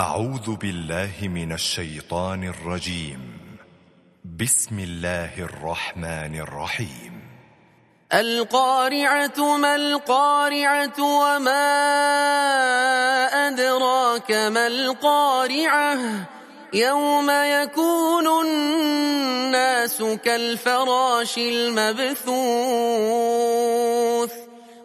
أعوذ بالله من الشيطان الرجيم. بسم الله الرحمن الرحيم. القارعة ما القارعة وما أدراك ما القارعة؟ يوم يكون الناس كالفراش المبثوث.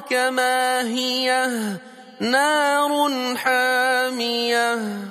أدراك ما هي نار حامية.